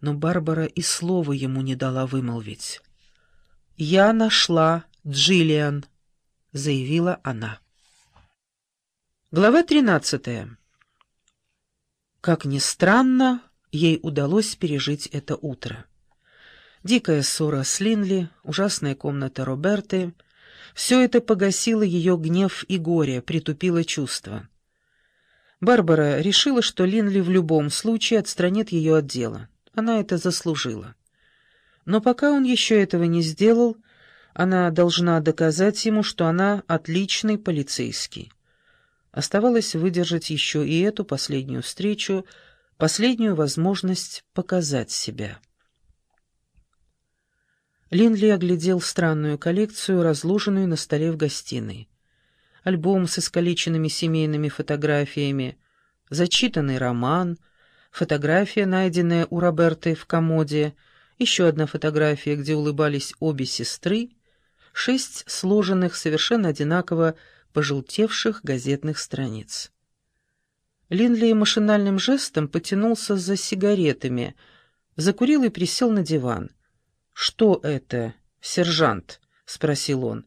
но Барбара и слова ему не дала вымолвить. «Я нашла Джиллиан», — заявила она. Глава тринадцатая. Как ни странно, ей удалось пережить это утро. Дикая ссора с Линли, ужасная комната Роберты — все это погасило ее гнев и горе, притупило чувства. Барбара решила, что Линли в любом случае отстранит ее от дела. Она это заслужила. Но пока он еще этого не сделал, она должна доказать ему, что она отличный полицейский. Оставалось выдержать еще и эту последнюю встречу, последнюю возможность показать себя. Линли оглядел странную коллекцию, разложенную на столе в гостиной. Альбом с искалеченными семейными фотографиями, зачитанный роман, фотография, найденная у Роберты в комоде, еще одна фотография, где улыбались обе сестры, шесть сложенных совершенно одинаково пожелтевших газетных страниц. Линли машинальным жестом потянулся за сигаретами, закурил и присел на диван. «Что это, сержант?» — спросил он.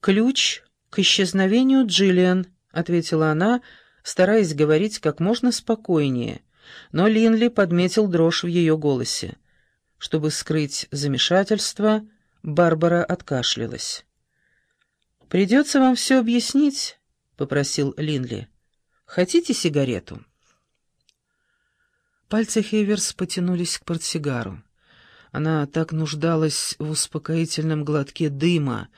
«Ключ к исчезновению Джиллиан», — ответила она, стараясь говорить как можно спокойнее, но Линли подметил дрожь в ее голосе. Чтобы скрыть замешательство, Барбара откашлялась. «Придется вам все объяснить», — попросил Линли. «Хотите сигарету?» Пальцы Хейверс потянулись к портсигару. Она так нуждалась в успокоительном глотке дыма,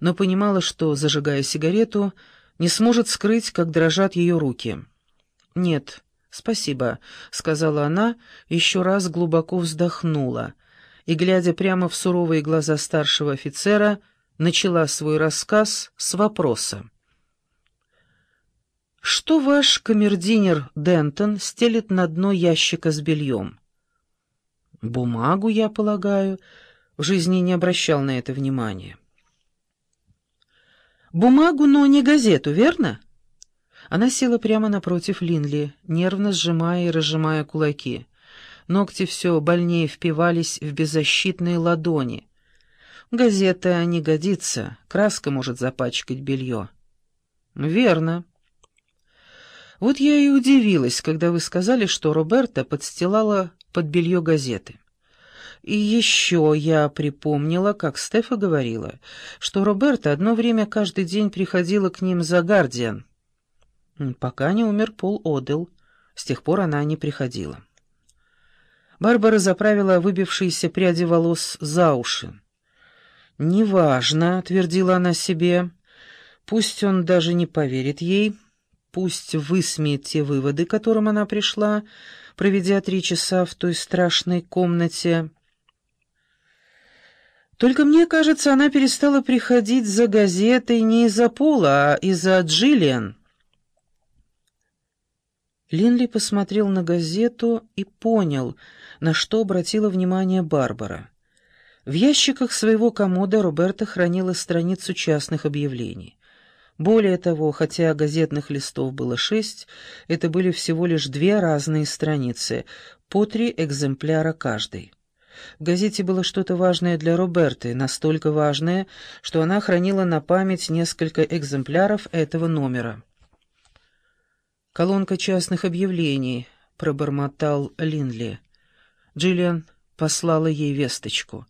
но понимала, что, зажигая сигарету, не сможет скрыть, как дрожат ее руки. «Нет, спасибо», — сказала она, еще раз глубоко вздохнула и, глядя прямо в суровые глаза старшего офицера, начала свой рассказ с вопроса. «Что ваш камердинер Дентон стелит на дно ящика с бельем?» Бумагу, я полагаю, в жизни не обращал на это внимания. Бумагу, но не газету, верно? Она села прямо напротив Линли, нервно сжимая и разжимая кулаки. Ногти все больнее впивались в беззащитные ладони. Газета не годится, краска может запачкать белье. Верно. Вот я и удивилась, когда вы сказали, что Роберта подстилала под белье газеты. И еще я припомнила, как Стефа говорила, что Роберта одно время каждый день приходила к ним за «Гардиан». Пока не умер Пол Одел, с тех пор она не приходила. Барбара заправила выбившиеся пряди волос за уши. «Неважно», — твердила она себе, — «пусть он даже не поверит ей, пусть высмеет те выводы, к которым она пришла, проведя три часа в той страшной комнате. Только мне кажется, она перестала приходить за газетой не из-за Пола, а из-за Джиллиан. Линли посмотрел на газету и понял, на что обратила внимание Барбара. В ящиках своего комода Роберта хранила страницу частных объявлений. Более того, хотя газетных листов было шесть, это были всего лишь две разные страницы, по три экземпляра каждой. В газете было что-то важное для Роберты, настолько важное, что она хранила на память несколько экземпляров этого номера. «Колонка частных объявлений», — пробормотал Линли. Джиллиан послала ей весточку —